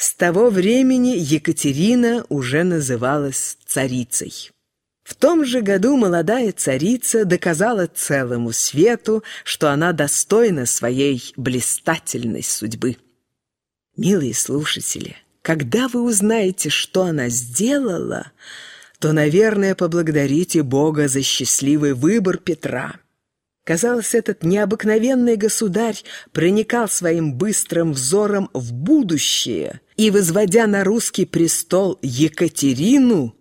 С того времени Екатерина уже называлась царицей. В том же году молодая царица доказала целому свету, что она достойна своей блистательной судьбы. Милые слушатели, когда вы узнаете, что она сделала, то, наверное, поблагодарите Бога за счастливый выбор Петра. Казалось, этот необыкновенный государь проникал своим быстрым взором в будущее и, возводя на русский престол Екатерину,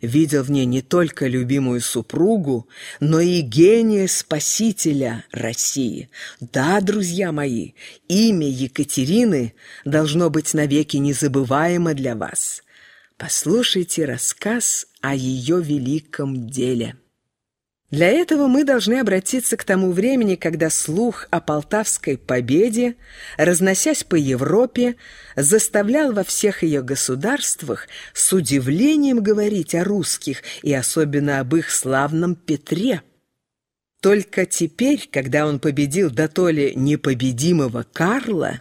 видел в ней не только любимую супругу, но и гения спасителя России. Да, друзья мои, имя Екатерины должно быть навеки незабываемо для вас. Послушайте рассказ о ее великом деле. Для этого мы должны обратиться к тому времени, когда слух о Полтавской победе, разносясь по Европе, заставлял во всех ее государствах с удивлением говорить о русских и особенно об их славном Петре. Только теперь, когда он победил до непобедимого Карла,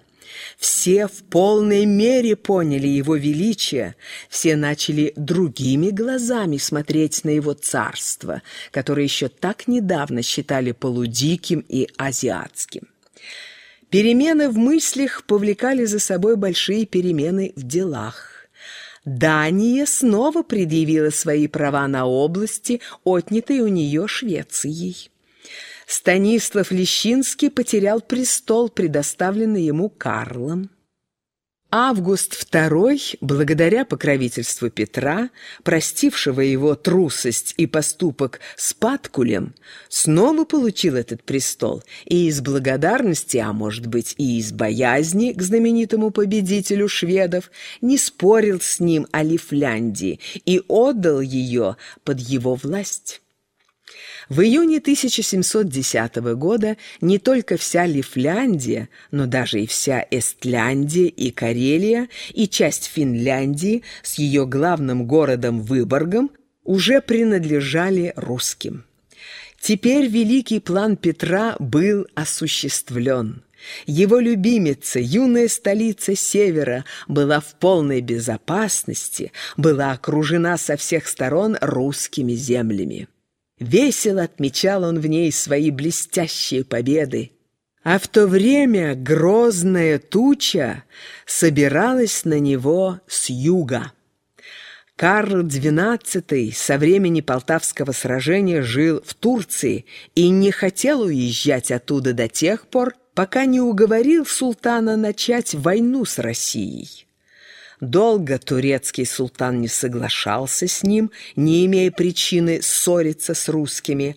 все в полной мере поняли его величие, все начали другими глазами смотреть на его царство, которое еще так недавно считали полудиким и азиатским. Перемены в мыслях повлекали за собой большие перемены в делах. Дания снова предъявила свои права на области, отнятые у нее Швецией. Станислав Лещинский потерял престол, предоставленный ему Карлом. Август II, благодаря покровительству Петра, простившего его трусость и поступок с Паткулем, снова получил этот престол и из благодарности, а может быть и из боязни к знаменитому победителю шведов, не спорил с ним о Лифляндии и отдал ее под его власть. В июне 1710 года не только вся Лифляндия, но даже и вся Эстляндия и Карелия и часть Финляндии с ее главным городом Выборгом уже принадлежали русским. Теперь великий план Петра был осуществлен. Его любимица, юная столица Севера, была в полной безопасности, была окружена со всех сторон русскими землями. Весело отмечал он в ней свои блестящие победы. А в то время грозная туча собиралась на него с юга. Карл XII со времени Полтавского сражения жил в Турции и не хотел уезжать оттуда до тех пор, пока не уговорил султана начать войну с Россией. Долго турецкий султан не соглашался с ним, не имея причины ссориться с русскими,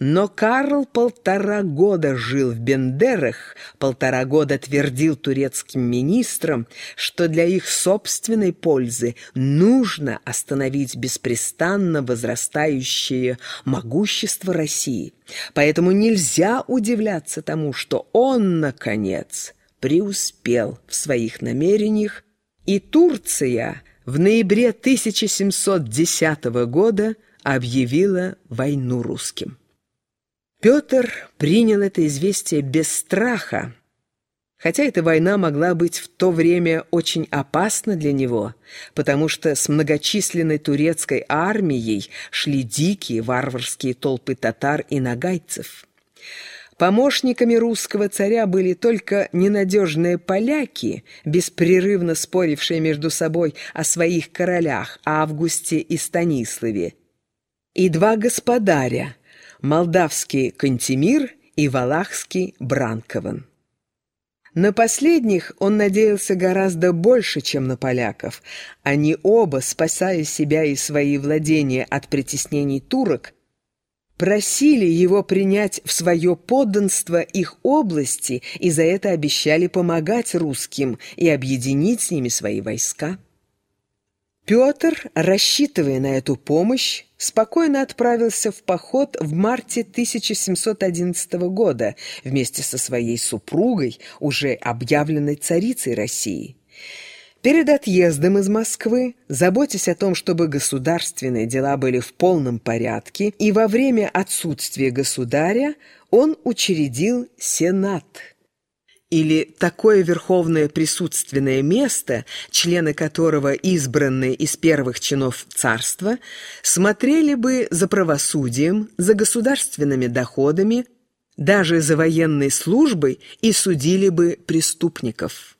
но Карл полтора года жил в Бендерах, полтора года твердил турецким министрам, что для их собственной пользы нужно остановить беспрестанно возрастающее могущество России. Поэтому нельзя удивляться тому, что он, наконец, преуспел в своих намерениях и Турция в ноябре 1710 года объявила войну русским. Петр принял это известие без страха, хотя эта война могла быть в то время очень опасна для него, потому что с многочисленной турецкой армией шли дикие варварские толпы татар и нагайцев. Помощниками русского царя были только ненадежные поляки, беспрерывно спорившие между собой о своих королях Августе и Станиславе, и два господаря, молдавский Кантемир и валахский Бранкован. На последних он надеялся гораздо больше, чем на поляков. Они оба, спасая себя и свои владения от притеснений турок, просили его принять в свое подданство их области и за это обещали помогать русским и объединить с ними свои войска. Петр, рассчитывая на эту помощь, спокойно отправился в поход в марте 1711 года вместе со своей супругой, уже объявленной царицей России. Перед отъездом из Москвы, заботясь о том, чтобы государственные дела были в полном порядке, и во время отсутствия государя он учредил Сенат. или такое верховное присутственное место, члены которого, избранные из первых чинов царства, смотрели бы за правосудием, за государственными доходами, даже за военной службой и судили бы преступников.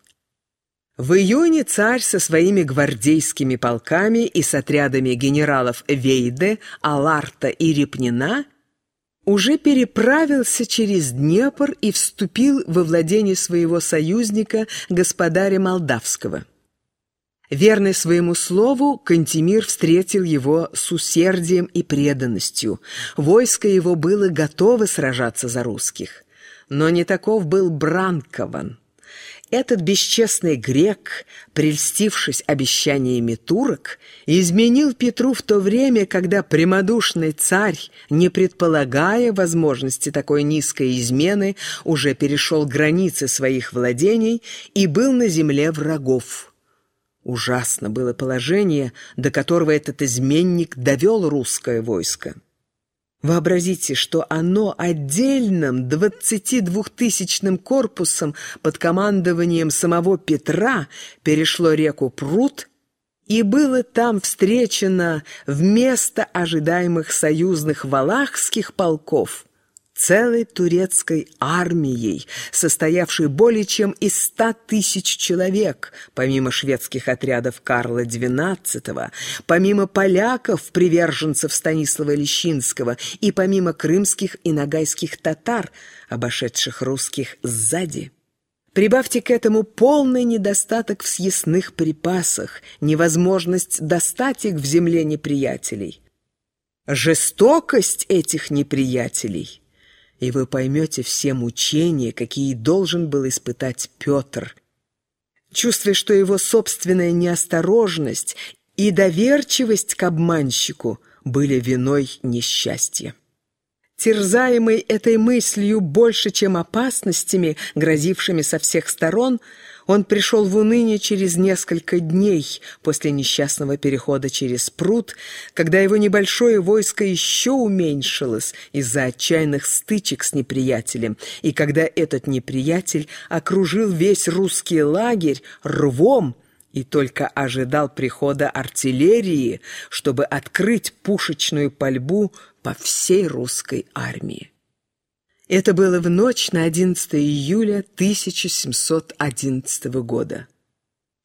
В июне царь со своими гвардейскими полками и с отрядами генералов Вейде, Аларта и Репнина уже переправился через Днепр и вступил во владение своего союзника, господаря Молдавского. Верный своему слову, Кантемир встретил его с усердием и преданностью. Войско его было готово сражаться за русских. Но не таков был Бранкован. Этот бесчестный грек, прельстившись обещаниями турок, изменил Петру в то время, когда прямодушный царь, не предполагая возможности такой низкой измены, уже перешел границы своих владений и был на земле врагов. Ужасно было положение, до которого этот изменник довел русское войско. Вообразите, что оно отдельным 22-тысячным корпусом под командованием самого Петра перешло реку Прут и было там встречено вместо ожидаемых союзных валахских полков целой турецкой армией, состоявшей более чем из ста тысяч человек, помимо шведских отрядов Карла XII, помимо поляков, приверженцев Станислава Лещинского, и помимо крымских и нагайских татар, обошедших русских сзади. Прибавьте к этому полный недостаток в съестных припасах, невозможность достать их в земле неприятелей. Жестокость этих неприятелей – и вы поймете все мучения, какие должен был испытать Петр, чувствуя, что его собственная неосторожность и доверчивость к обманщику были виной несчастья. Терзаемый этой мыслью больше, чем опасностями, грозившими со всех сторон, он пришел в уныние через несколько дней после несчастного перехода через пруд, когда его небольшое войско еще уменьшилось из-за отчаянных стычек с неприятелем, и когда этот неприятель окружил весь русский лагерь рвом и только ожидал прихода артиллерии, чтобы открыть пушечную пальбу по всей русской армии. Это было в ночь на 11 июля 1711 года.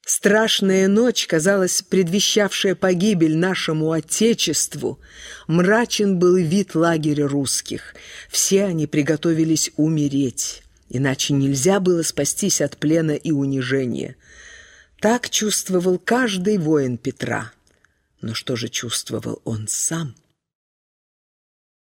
Страшная ночь, казалось, предвещавшая погибель нашему Отечеству. Мрачен был вид лагеря русских. Все они приготовились умереть, иначе нельзя было спастись от плена и унижения. Так чувствовал каждый воин Петра. Но что же чувствовал он сам?